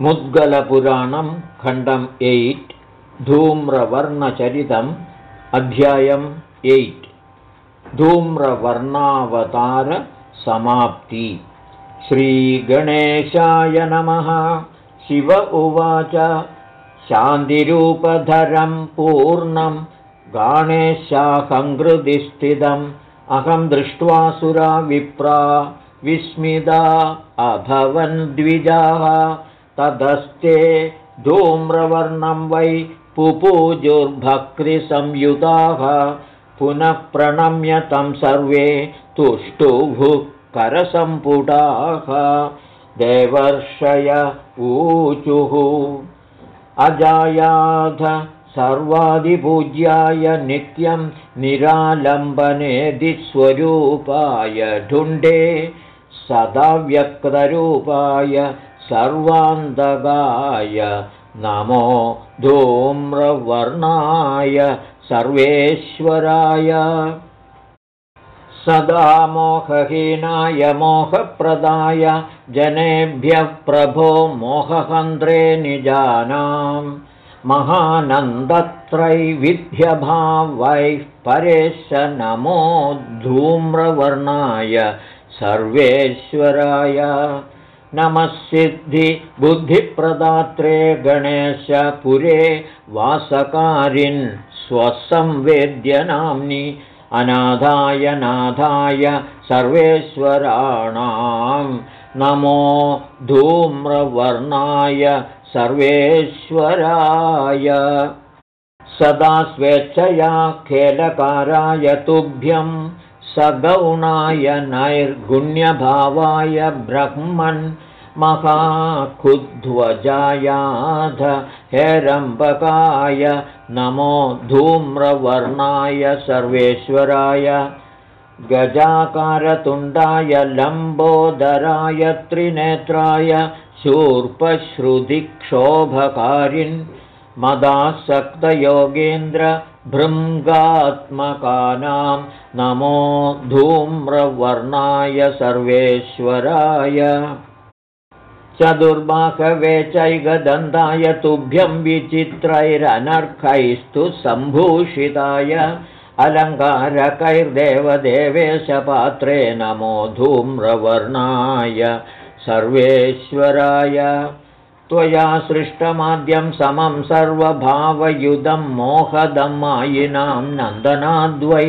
मुद्गलपुराणं खण्डम् eight धूम्रवर्णचरितम् अध्यायम् eight. धूम्रवर्णावतारसमाप्ति श्रीगणेशाय नमः। शिव उवाच। शान्तिरूपधरं पूर्णं। गाणेशाहङ्कृतिस्थितम्। अहं दृष्ट्वा सुरा विप्रा विस्मिता अभवन्द्विजाः तदस्ते धूम्रवर्णं वै पुपूजुर्भक्तिसंयुताः पुनः प्रणम्य तं सर्वे तुष्टुः करसम्पुटाः। देवर्षय ऊचुः। अजायाध सर्वादिपूज्याय नित्यं निरालम्बनेदिस्वरूपाय ढुण्डे सदा व्यक्तरूपाय सर्वान्तगाय नमो धूम्रवर्णाय सर्वेश्वराय। सदा मोहहीनाय मोहप्रदाय जनेभ्यः प्रभो मोहहन्द्रे निजानां। महानन्दत्रैविध्यभावैः परेश नमो धूम्रवर्णाय सर्वेश्वराय नमः सिद्धिबुद्धिप्रदात्रे गणेशपुरे वासकारिन् स्वसंवेद्यनाम्नि अनाधाय नाधाय सर्वेश्वराणां नमो धूम्रवर्णाय सर्वेश्वराय। सदा स्वेच्छया खेलकाराय तुभ्यं सगौणाय नैर्गुण्यभावाय ब्रह्मन् महाखुध्वजायाध हेरम्बकाय नमो धूम्रवर्णाय सर्वेश्वराय गजाकारतुण्डाय लम्बोदराय त्रिनेत्राय शूर्पश्रुतिक्षोभकारिन् मदासक्तयोगेन्द्र भृङ्गात्मकानां नमो धूम्रवर्णाय सर्वेश्वराय। चतुर्बाहवे चैगदन्ताय तुभ्यं विचित्रैरनर्कैस्तु सम्भूषिताय। अलङ्कारकैर्देवदेवेशपात्रे नमो धूम्रवर्णाय सर्वेश्वराय त्वया सृष्टमाद्यं समं सर्वभावयुधं मोहदं मायिनां नन्दनाद्वै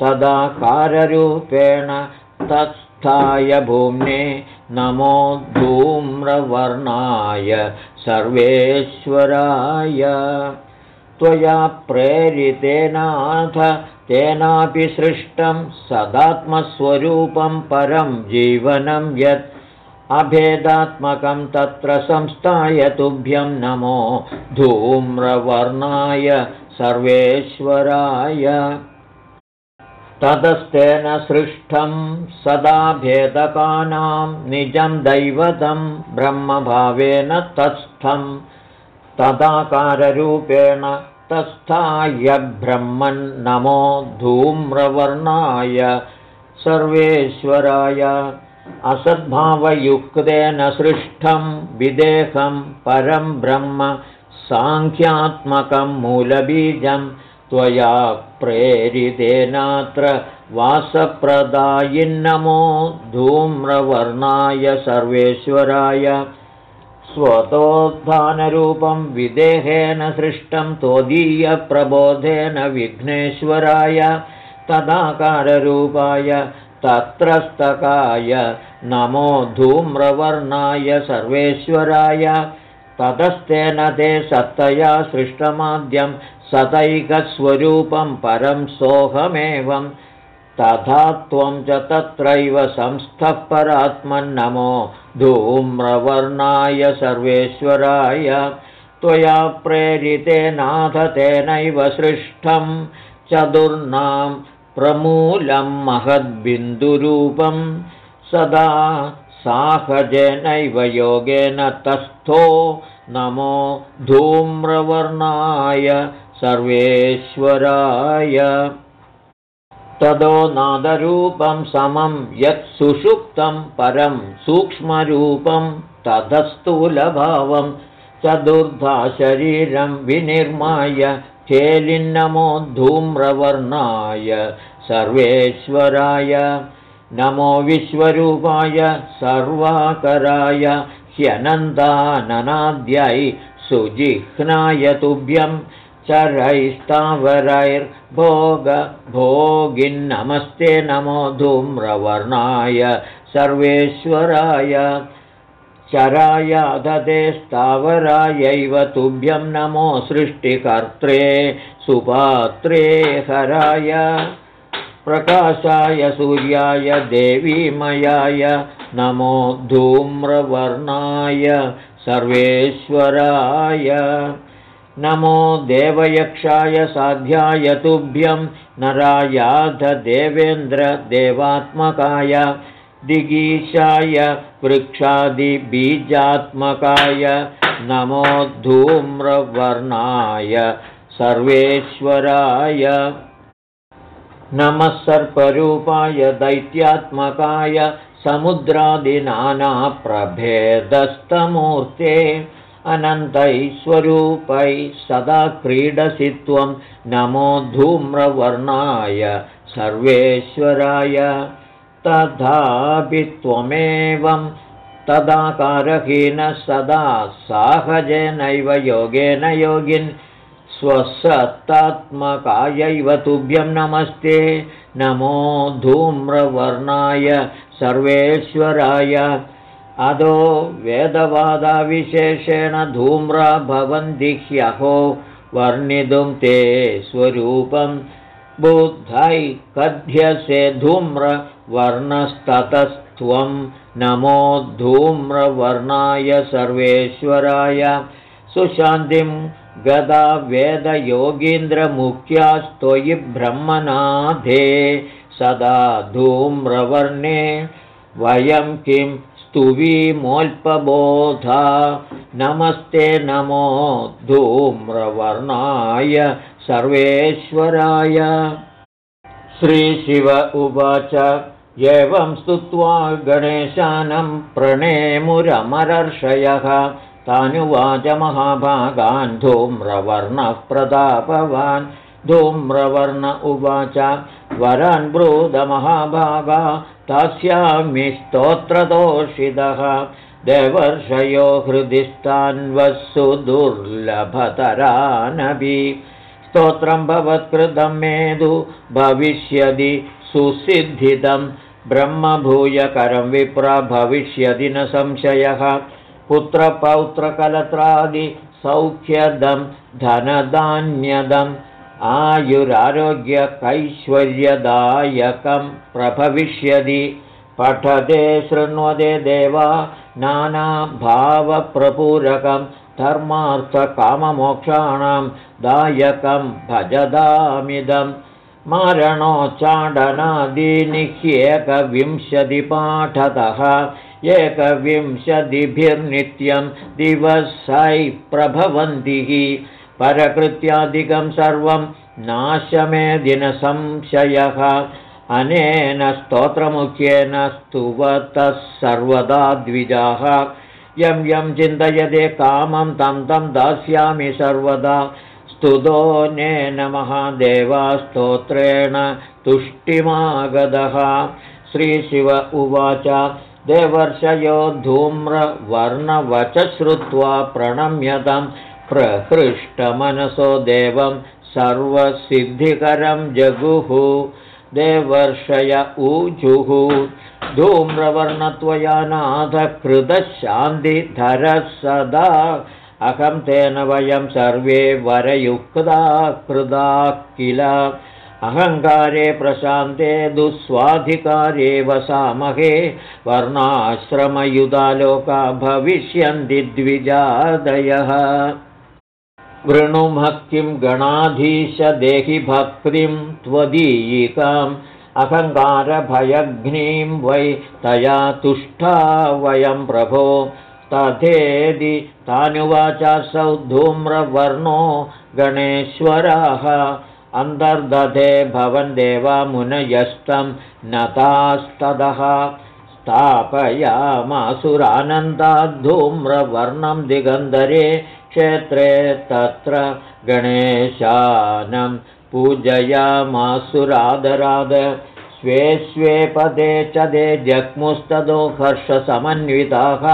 तदाकाररूपेण तत्स्थाय भूम्ने नमो धूम्रवर्णाय सर्वेश्वराय। त्वया प्रेरितेनाथ तेनापि सृष्टं सदात्मस्वरूपं परं जीवनं यत् अभेदात्मकं तत्र संस्थाय तुभ्यं नमो धूम्रवर्णाय सर्वेश्वराय। ततस्तेन सृष्टं सदा भेदकानां निजं दैवतं ब्रह्मभावेन तत्स्थं तदाकाररूपेण तस्थाय ब्रह्मन्नमो धूम्रवर्णाय सर्वेश्वराय असद्भावयुक्तेन सृष्टं विदेहं परं ब्रह्म साङ्ख्यात्मकं मूलबीजं त्वया प्रेरितेनात्र वासप्रदायिन्नमो धूम्रवर्णाय सर्वेश्वराय स्वतोत्थानरूपं विदेहेन सृष्टं त्वदीयप्रबोधेन विघ्नेश्वराय तदाकाररूपाय तत्रस्तकाय नमो धूम्रवर्णाय सर्वेश्वराय ततस्तेन ते सत्तया सृष्टमाद्यं सतैकस्वरूपं परं सोऽहमेवं। तथा त्वं च तत्रैव संस्थः परात्मन्नमो धूम्रवर्णाय सर्वेश्वराय। त्वया प्रेरितेनाथ तेनैव सृष्टं। चतुर्णां प्रमूलं महद्बिन्दुरूपं सदा साहजेनैव योगेन तस्थो नमो धूम्रवर्णाय सर्वेश्वराय। तदो नादरूपं समं यत् सुषुप्तं परं सूक्ष्मरूपं ततस्तूलभावं चतुर्धा शरीरं विनिर्माय चेलिन्नमो धूम्रवर्णाय सर्वेश्वराय नमो विश्वरूपाय सर्वाकराय ह्यनन्दाननाद्यै सुजिह्नाय तुभ्यं चरैस्तावरैर्भोगभोगिन्नमस्ते नमो धूम्रवर्णाय सर्वेश्वराय चराय ददे स्थावरायैव तुभ्यं नमो सृष्टिकर्त्रे सुपात्रे हराय। प्रकाशाय सूर्याय देवीमयाय नमो धूम्रवर्णाय सर्वेश्वराय। नमो देवयक्षाय साध्याय तुभ्यं नरायाधदेवेन्द्रदेवात्मकाय दिगीशाय वृक्षादिबीजात्मकाय नमो धूम्रवर्णाय सर्वेश्वराय। नमः सर्परूपाय दैत्यात्मकाय समुद्रादिनानाप्रभेदस्तमूर्ते अनन्तैस्वरूपैः सदा क्रीडसि त्वं नमो धूम्रवर्णाय सर्वेश्वराय तथापि त्वमेवं तदाकारहीनः सदा साहजेनैव योगेन योगिन् स्वसत्तात्मकायैव तुभ्यं नमस्ते। नमो धूम्रवर्णाय सर्वेश्वराय। वेदवादाविशेषेण धूम्रा भवन्ति ह्यहो वर्णितुं ते स्वरूपं बुद्धै कथ्यसे धूम्रवर्णस्ततस्त्वं नमो धूम्रवर्णाय सर्वेश्वराय। सुशान्तिं गदा वेदयोगीन्द्रमुख्यास्त्वयि ब्रह्मनाथे। सदा धूम्रवर्णे वयं किं स्तुवीमोल्पबोधा। नमस्ते नमो धूम्रवर्णाय सर्वेश्वराय। श्रीशिव उवाच एवं स्तुत्वा गणेशानं प्रणेमुरमरर्षयः। तानुवाच महाभागान् धूम्रवर्णः प्रतापवान् धूम्रवर्ण उवाच वरान् ब्रूदमहाभागा तस्यामि स्तोत्रदोषितः देवर्षयो हृदिस्तान्वस्सु दुर्लभतरानभि। स्तोत्रं भवत्कृतं मेधु भविष्यदि सुसिद्धितं ब्रह्मभूयकरं विप्र भविष्यति न संशयः। पुत्रपौत्रकलत्रादिसौख्यदं धनधान्यदम् आयुरारोग्यकैश्वर्यदायकं प्रभविष्यति। पठते शृण्वते देवा नानाभावप्रपूरकं धर्मार्थकाममोक्षाणां दायकं भजदामिदं ह्येकविंशतिपाठतः एकविंशतिभिर्नित्यं दिवसै प्रभवन्तिः परकृत्यादिकं सर्वं नाशमेदिनसंशयः अनेन स्तोत्रमुख्येन स्तुवतः सर्वदा द्विजाः। यं यं चिन्तयते कामं तं तं दास्यामि सर्वदा स्तुतोऽनेन महादेवास्तोत्रेण तुष्टिमागतः श्रीशिव उवाच देवर्षयो धूम्रवर्णवच श्रुत्वा प्रणम्यतं प्रहृष्टमनसो देवं सर्वसिद्धिकरं जगुः। देवर्षय ऊजुः धूम्रवर्णत्वया नाथकृतशान्तिधरः सदा अहं तेन वयं सर्वे वरयुक्ता कृदा किल। अहङ्कारे प्रशान्ते दुःस्वाधिकारे वसामहे। वर्णाश्रमयुधालोका भविष्यन्ति द्विजादयः। वृणुमः किं गणाधीश देहि भक्तिं त्वदीयिकाम्। अहङ्कारभयघ्नीं वै तया तुष्टा वयं प्रभो तथेदि तानुवाचासौ धूम्रवर्णो गणेश्वराः। अन्तर्दधे भवन् देवा मुनयस्तं नतास्ततः स्थापयामासुरानन्दाद्धूम्रवर्णं दिगन्धरे क्षेत्रे तत्र गणेशानं पूजयामासुरादराद। स्वे स्वे पदे च दे जग्मुस्तदो हर्षसमन्विताः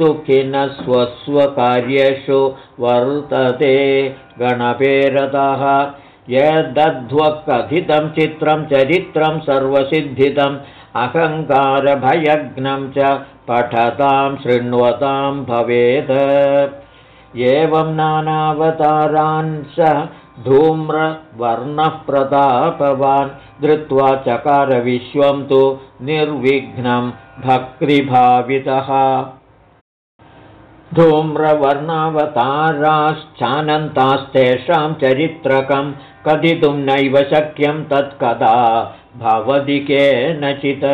सुखिनः स्वस्वकार्येषु वर्तते गणपेरतः यदध्वकथितं चित्रं चरित्रं सर्वसिद्धितम् अहङ्कारभयग्नं च पठतां शृण्वतां भवेत्। एवं नानावतारान् स धूम्रवर्णः प्रतापवान् धृत्वा चकारविश्वं तु निर्विघ्नं भक्तिभावितः धूम्रवर्णावताराश्चानन्तास्तेषां चरित्रकं कथितुं नैव शक्यं तत्कदा भवति केनचित्।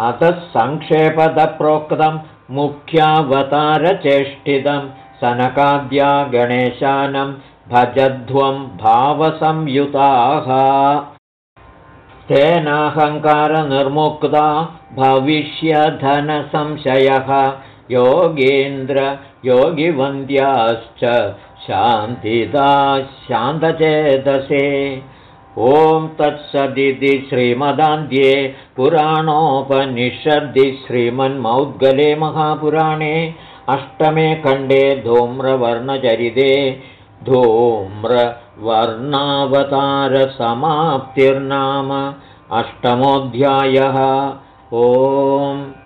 अतः सङ्क्षेपदप्रोक्तं मुख्यावतारचेष्टितं सनकाद्या गणेशानं भजध्वं भावसंयुताः। तेनाहङ्कारनिर्मुक्ता भविष्यधनसंशयः योगीन्द्रयोगिवन्द्याश्च शान्तिदा शान्तचेतसे ॐ तत्सदिति श्रीमदान्ध्ये पुराणोपनिषद्दि श्रीमन्मौद्गले महापुराणे अष्टमे खण्डे धूम्रवर्णचरिते धूम्रवर्णावतारसमाप्तिर्नाम अष्टमोऽध्यायः। ओम्